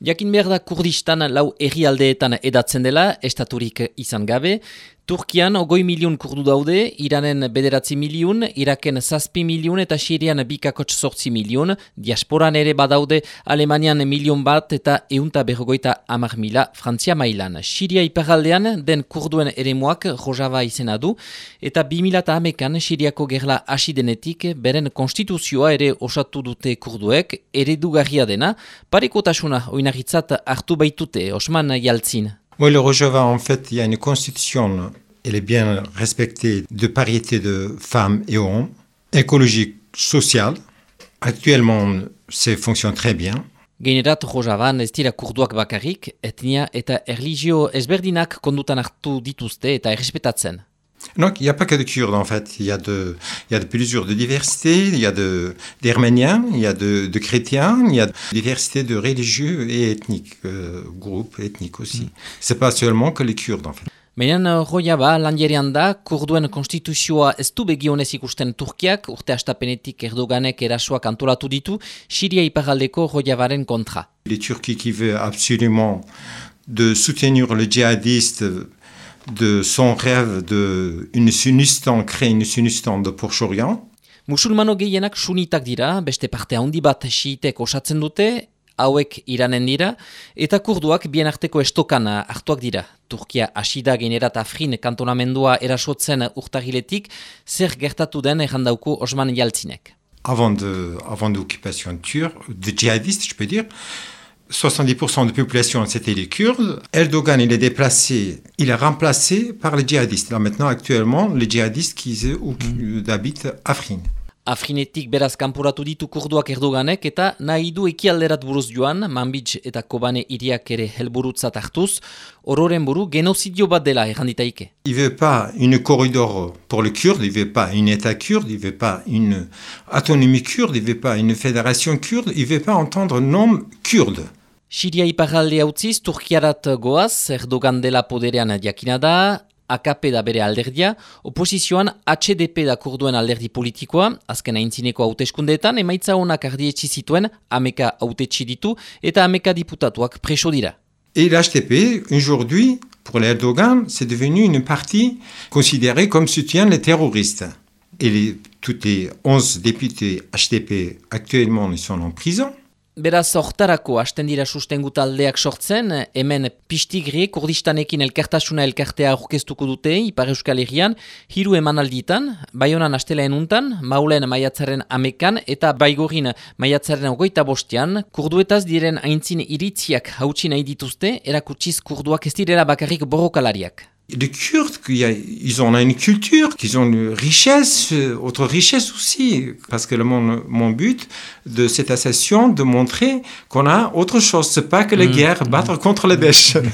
Jakin behar da Kurdistan lau herrialdeetan edatzen dela, estaturik izan gabe, Turkian ogoi miliun kurdu daude, Iranen bederatzi miliun, Iraken zazpi miliun eta Sirian bikakotx sortzi miliun, diasporan ere badaude Alemanian milion bat eta eunta berrogoita amar mila Frantzia mailan. Siria iparaldean den kurduen eremuak Rojava izena du, eta bi mila eta amekan Siriako gerla hasi denetik beren konstituzioa ere osatu dute kurduek, eredugarria dena, parekotasuna oinarritzat hartu baitute, Osman. Oui, le Rojava, en fait, il y a une constitution, elle est bien respectée de parité de femmes et hommes, écologique, sociale. Actuellement, ça fonctionne très bien. Gainerat Rojavan ez dira kurduak bakarrik, etnia eta erligio ezberdinak kondutan hartu dituzte eta errespetatzen. Donc, il n'y a pas que de Kurdes, en fait. Il y a de, il y a de plusieurs de diversités. Il y a de, d'Arméniens, il y a de, de, chrétiens, il y a de diversité de religieux et ethniques, euh, groupes ethniques aussi. Mm. C'est pas seulement que les Kurdes, en fait. Baina roia ba, landierean da, kurduen konstituzioa ez du begionez ikusten Turkiak, urte astapenetik Erdoganek erasoak antolatu ditu, Siria iparaldeko roiabaren kontra. Les Turquie qui veut absolument de soutenir le djihadiste de son rêve de une Sunistan, créer une Sunistan de Proche-Orient. Musulmano gehienak sunitak dira, beste parte handi bat xiitek osatzen dute, hauek iranen dira, eta kurduak bien arteko estokana hartuak dira. Turkia asida generat afrin kantonamendua erasotzen urtagiletik, zer gertatu den errandauko Osman Jaltzinek. Avant de, avant turque, de djihadistes, je peux dire, 70% de la population, c'était les Kurdes. Erdogan, il est déplacé, il est remplacé par les djihadistes. Là, maintenant, actuellement, les djihadistes qui habitent Afrin. Afrinetik beraz kanporatu ditu kurduak Erdoganek eta nahi du ekialderat buruz joan, Manbij eta Kobane iriak ere helburutzat hartuz, ororen buru genozidio bat dela erranditaike. Il veut pas une corridor pour le kurde, il veut pas une état kurde, il veut pas une autonomie kurde, il veut pas une fédération kurde, il veut pas entendre nom kurde. Siria iparralde utziz, Turkiarat goaz, Erdogan dela poderean jakina da, AKP da bere alderdia, oposizioan HDP da kurduen alderdi politikoa, azken aintzineko hauteskundeetan, emaitza honak ardietxi zituen, ameka hautetxi ditu, eta ameka diputatuak preso dira. Et l'HDP, aujourd'hui, pour l'Erdogan, c'est devenu une partie considérée comme soutien les terroristes. Et les, toutes les 11 députés HDP actuellement sont en prison. Beraz, hortarako hasten dira sustengu taldeak sortzen, hemen pistigri kurdistanekin elkartasuna elkartea aurkeztuko dute, Ipar Euskal Herrian, hiru emanalditan, baionan astelaen untan, maulen maiatzaren amekan, eta baigorin maiatzaren ogoita bostean, kurduetaz diren aintzin iritziak hautsi nahi dituzte, erakutsiz kurduak ez direla bakarrik borrokalariak. Les Kurdes, ils ont une culture, qu'ils ont une richesse, euh, autre richesse aussi. Parce que le, mon, mon but de cette association, de montrer qu'on a autre chose. C'est pas que les mm. guerres, battre contre les bêches.